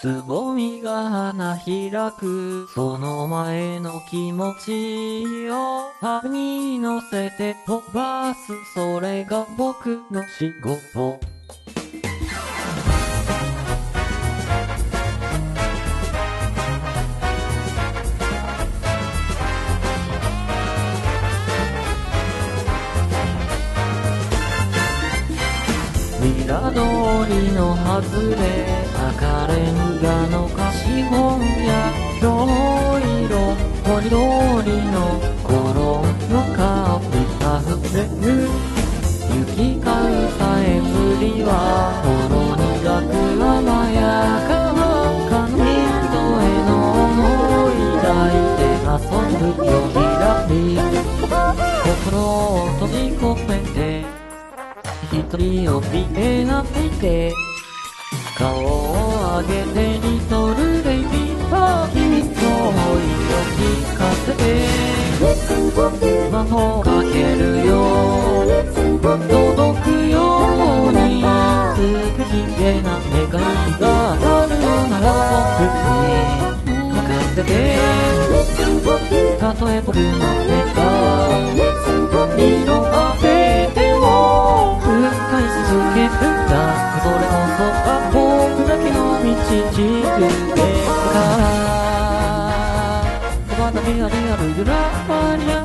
つぼみが花開く、その前の気持ちを葉に乗せて飛ばす、それが僕の仕事。ミラ通りの外れ。り溢れる雪かうさえずりはほろ苦く甘やかな紙人への思い抱いて遊ぶよひらり心を閉じ込めて一人を見えないて顔を上げてリトルせて。たとえ僕の手が色あせても。繰り返し続けるんだ。それこそが僕だけの道軸でからまだリアルリアルグラマリア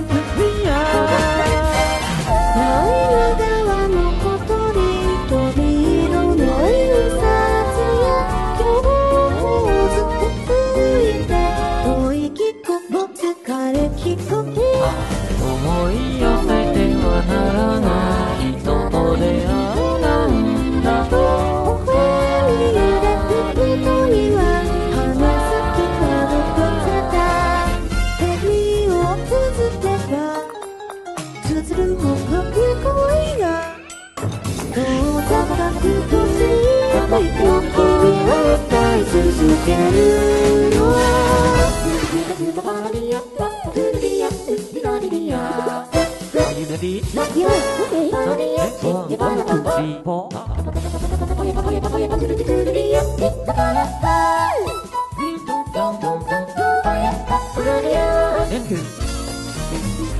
い続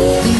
君の